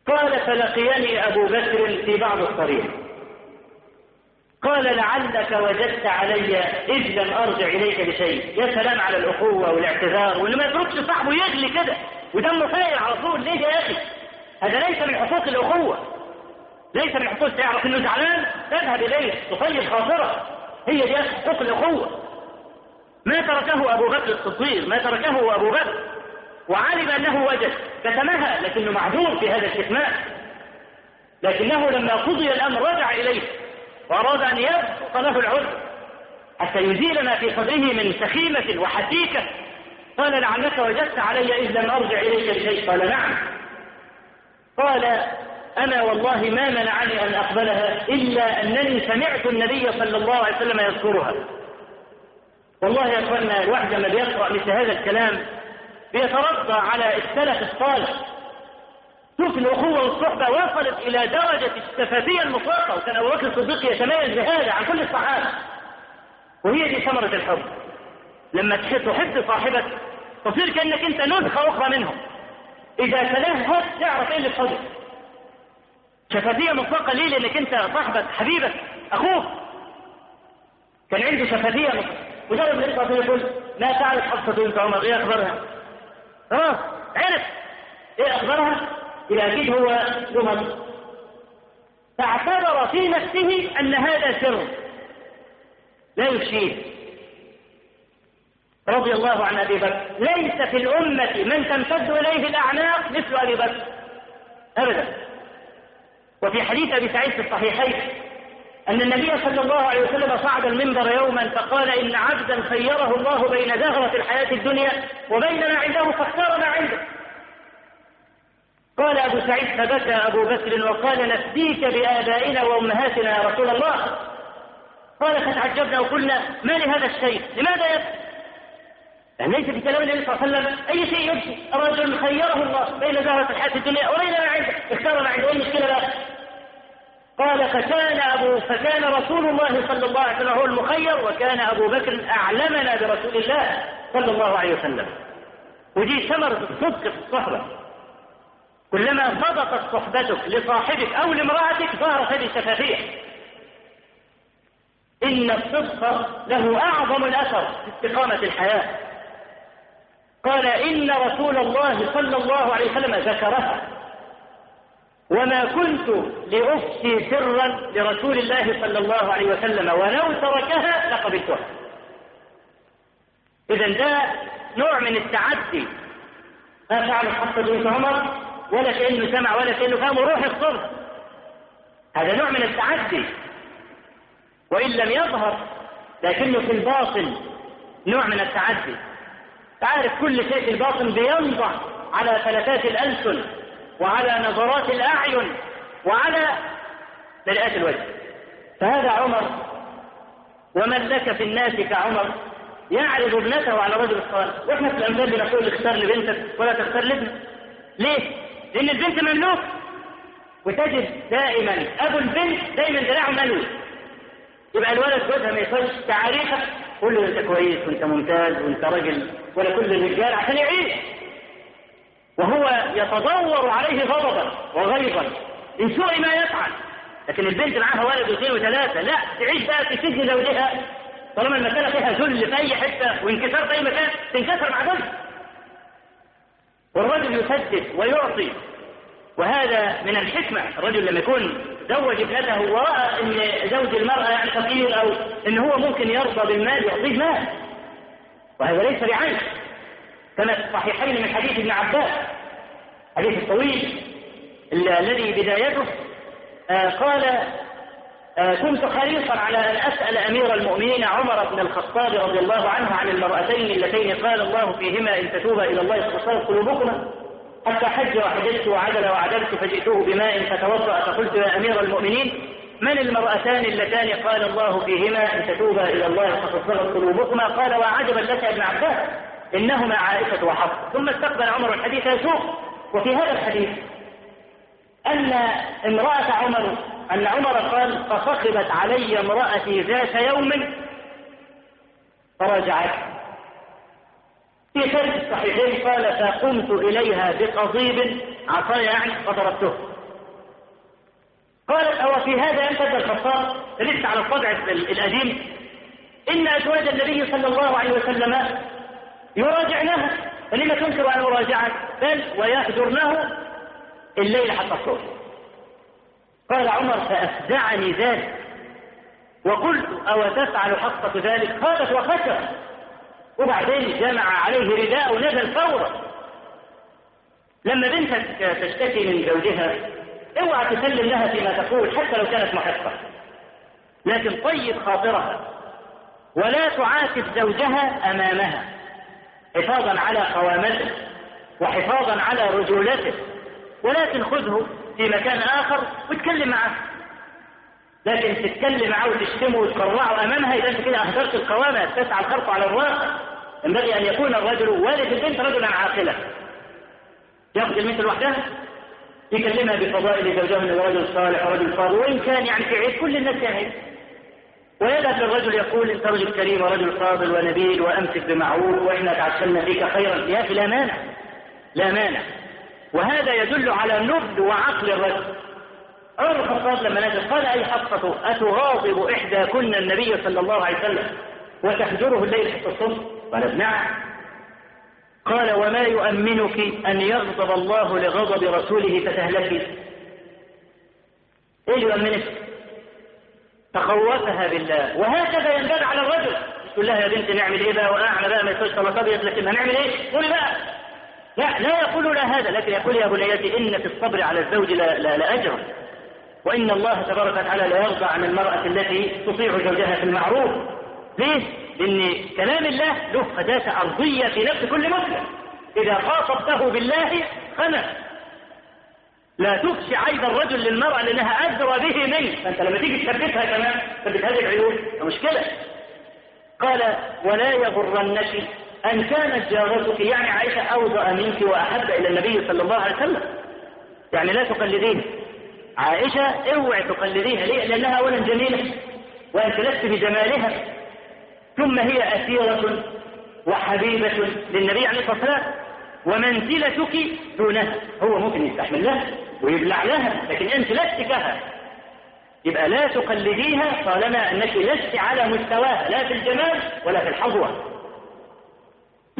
قال فلقيني أبو بكر في بعض الطريق. قال لعلك وجدت علي إذ لم أرجع إليك بشيء. يا سلام على الأخوة والاعتذار وإن ما يتركش صاحبه يغلي كده ودمه فاير على طول. ليه يا أخي؟ هذا ليس من حقوق الأخوة. ليس من حقوق تعرف إنه زعلان. تذهب إليه تطيب خاطرة. هي دي حقوق الأخوة. ما تركه أبو بكر الصديق ما تركه أبو بكر. وعلم أنه وجد كتمها لكنه معذور في هذا الكتمان لكنه لما قضي الأمر رجع إليه وأراد أن يبسط له العذر. حتى يزيل ما في صدره من سخيمة وحسيكة قال لعلك وجدت علي إذ لم أرجع إليك بشيء. قال نعم. قال أنا والله ما منعني أن أقبلها إلا أنني سمعت النبي صلى الله عليه وسلم يذكرها. والله يا أخوانا الواحد لما بيقرأ مثل هذا الكلام بيترضى على السلف الصالح. شوف الأخوة والصحبة وصلت إلى درجة الشفافية المطلقة وكان أبو بكر الصديق يتميز بهذا عن كل الصحابة. وهي دي ثمرة الحب. لما تحب صاحبك تصير كأنك أنت نسخة أخرى منهم. إذا تلهت تعرف إيه اللي شفافية مطلقة ليه؟ لأنك أنت صاحبك حبيبك أخوك. كان عنده شفافية مطلقة. مجرد ما يطلع يقول ما تعرف حفصة بنت عمر إيه أخبارها؟ خلاص عرف. إيه أخبارها؟ إذا أكيد هو ذو فاعتبر في نفسه أن هذا سر لا يفشيه رضي الله عن أبي بكر. ليس في الأمة من تمتد إليه الأعناق مثل أبي بكر. أبدا. وفي حديث أبي سعيد في الصحيحين أن النبي صلى الله عليه وسلم صعد المنبر يوما فقال إن عبدا خيره الله بين زهرة الحياة الدنيا وبين ما عنده فاختار ما عنده. قال أبو سعيد فبكى أبو بكر وقال نفديك بآبائنا وأمهاتنا يا رسول الله. قال فتعجبنا وقلنا ما لهذا الشيء؟ لماذا يبكي؟ يعني ليس في كلام النبي صلى الله عليه وسلم أي شيء يبكي. رجل خيره الله بين زهرة الحياة الدنيا وبين ما عنده. اختار ما عنده. أي مشكلة لا قال فكان أبو فكان رسول الله صلى الله عليه وسلم هو المخير وكان أبو بكر أعلمنا برسول الله صلى الله عليه وسلم. ودي ثمرة الصدق في الصحبة. كلما صدقت صحبتك لصاحبك أو لامرأتك ظهرت هذه الشفافية إن الصدق له أعظم الأثر في استقامة الحياة. قال إن رسول الله صلى الله عليه وسلم ذكرها. وما كنت لأفشي سرا لرسول الله صلى الله عليه وسلم ولو تركها لقبلتها إذا ده نوع من التعدي. ما فعل حتى بن عمر ولا كأنه سمع ولا كأنه فهم روح الصبر. هذا نوع من التعدي. وإن لم يظهر لكنه في الباطن نوع من التعدي. تعرف كل شيء في الباطن بينضع على فلتات الألسن. وعلى نظرات الأعين وعلى مرآة الوجه. فهذا عمر ومن لك في الناس كعمر يعرض ابنته على رجل الصالح وإحنا في الأمثال بنقول اختار لبنتك ولا تختار لابنك. ليه؟ لأن البنت مملوك. وتجد دائما أبو البنت دائما ذراعه ملوك. يبقى الولد جوزها ما يصيرش تعاريفك قول له أنت كويس وأنت ممتاز وأنت راجل ولا كل الرجال عشان يعيش. وهو يتدور عليه غضبا وغيظا. من سوء ما يفعل لكن البنت معاها ولد واثنين وثلاثة لا تعيش بقى في سجن زوجها. طالما المسألة فيها ذل في أي حتة وانكسار في أي مكان تنكسر مع ذلك. والرجل يسدد ويعطي. وهذا من الحكمة. الرجل لما يكون زوج ابنته ورأى إن زوج المرأة يعني فقير أو إن هو ممكن يرضى بالمال يعطيه مال. وهذا ليس بعيش كما في الصحيحين من حديث ابن عباس. حديث الطويل. الذي بدايته آه قال آه كنت حريصا على أن أسأل أمير المؤمنين عمر بن الخطاب رضي الله عنه عن المرأتين اللتين قال الله فيهما إن تتوبا إلى الله فقصرت قلوبكما. حتى حج وحججت وعدل وعدلت فجئته بماء فتوضأ فقلت يا أمير المؤمنين من المرأتان اللتان قال الله فيهما إن تتوبا إلى الله فقصرت قلوبكما؟ قال وعجبا لك يا ابن عباس. إنهما عائشة وحفص. ثم استقبل عمر الحديث يسوق. وفي هذا الحديث أن امرأة عمر أن عمر قال فصخبت علي امرأتي ذات يوم فرجعت. في سرد الصحيحين قال فقمت إليها بقضيب عصاي يعني فضربته قالت أو في هذا أنت الخطاب؟ لسه على الطبع القديم إن أزواج النبي صلى الله عليه وسلم يراجعنها. فلما تنكر عن مراجعة بل ويهجرنه الليل حتى الصبح. قال عمر فأفزعني ذلك. وقلت أو تفعل حقة ذلك؟ خافت وخشت وبعدين جمع عليه رداء ونزل فورا. لما بنتك تشتكي من زوجها اوعى تسلم لها فيما تقول حتى لو كانت محقة. لكن طيب خاطرها ولا تعاتب زوجها أمامها. حفاظا على قوامته وحفاظا على رجولته ولكن خذه في مكان آخر وتكلم معه. لكن تتكلم معه وتشتمه وتقرعه أمامها إذا أنت كده أهدرت القوامة تسعى الخلق على الواقع. ينبغي أن يكون الرجل والد البنت رجلا عاقلا. يأخذ البنت لوحدها يكلمها بفضائل زوجها انه رجل صالح ورجل فاضل وإن كان يعني في عيب كل الناس يعني ويذهب للرجل يقول انت رجل كريم ورجل فاضل ونبيل وأمسك بمعروف وإحنا تعشلنا فيك خيرا. يا أخي لا مانع لا مانع. وهذا يدل على نبل وعقل الرجل. عمر الخطاب لما نزل قال أي حفصة أتغاضب إحداكن النبي صلى الله عليه وسلم وتهجره الليل حتى الصبح؟ قالت نعم. قال وما يؤمنك أن يغضب الله لغضب رسوله فتهلكي. إيه يؤمنك؟ تخوفها بالله. وهكذا ينبغي على الرجل. تقول لها يا بنت نعمل إيه بقى؟ واعمى بقى ما صلاه ابيض لكن هنعمل إيه؟ قولي بقى. لا لا يقول لا هذا لكن يقول يا بنيتي إن في الصبر على الزوج لا, لا, لا أجر. وإن الله تبارك وتعالى لا يرضى عن المرأة التي تطيع زوجها في المعروف. ليه؟ لأن كلام الله له قداسة أرضية في نفس كل مسلم. إذا خاطبته بالله خنف. لا تخشي عيب الرجل للمرأة لأنها أدرى به منك. فأنت لما تيجي تثبتها كمان تثبت هذه العيوب مشكلة. قال ولا يغرنك أن كانت جارتك يعني عائشة أوضأ منك وأحب إلى النبي صلى الله عليه وسلم. يعني لا تقلدين. عائشة اوعي تقلديها. ليه؟ لأنها أولا جميلة وأنت لست بجمالها. ثم هي أسيرة وحبيبة للنبي عليه الصلاة والسلام. ومنزلتك دونها. هو ممكن يستحمل لها ويبلع لها لكن أنت لست كها يبقى لا تقلديها طالما أنك لست على مستواها لا في الجمال ولا في الحظوة.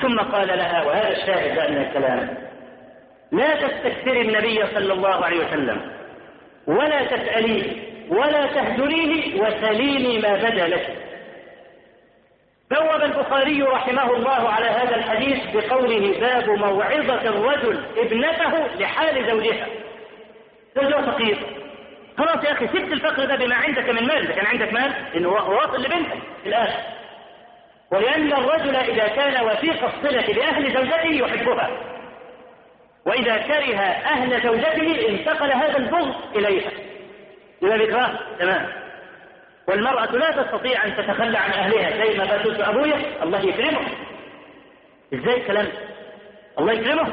ثم قال لها وهذا الشاهد من الكلام. لا تستكثري النبي صلى الله عليه وسلم ولا تسأليه ولا تهجريه وسليني ما بدا لك. بوب البخاري رحمه الله على هذا الحديث بقوله باب موعظة الرجل ابنته لحال زوجها. زوجها فقير. خلاص يا أخي سبت الفقر ده بما عندك من مال. إذا كان عندك مال إنه واصل لبنتك في الآخر. ولأن الرجل إذا كان وثيق الصلة بأهل زوجته يحبها. وإذا كره أهل زوجته انتقل هذا البغض إليها. إلى ذكراه تمام. والمرأة لا تستطيع أن تتخلى عن أهلها زي ما باتوس أبويا. الله يكرمه إزاي الكلام؟ الله يكرمه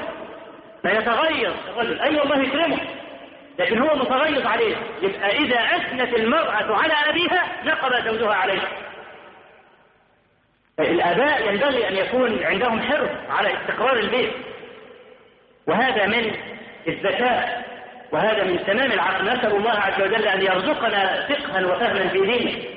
لا يتغير. أي أيوة الله يكرمه لكن هو متغيظ عليه. يبقى إذا أثنت المرأة على أبيها نقب زوجها عليها الآباء ينبغي أن يكون عندهم حرص على استقرار البيت. وهذا من الذكاء وهذا من تمام العقل. نسأل الله عز وجل أن يرزقنا فقها وفهما في دينه.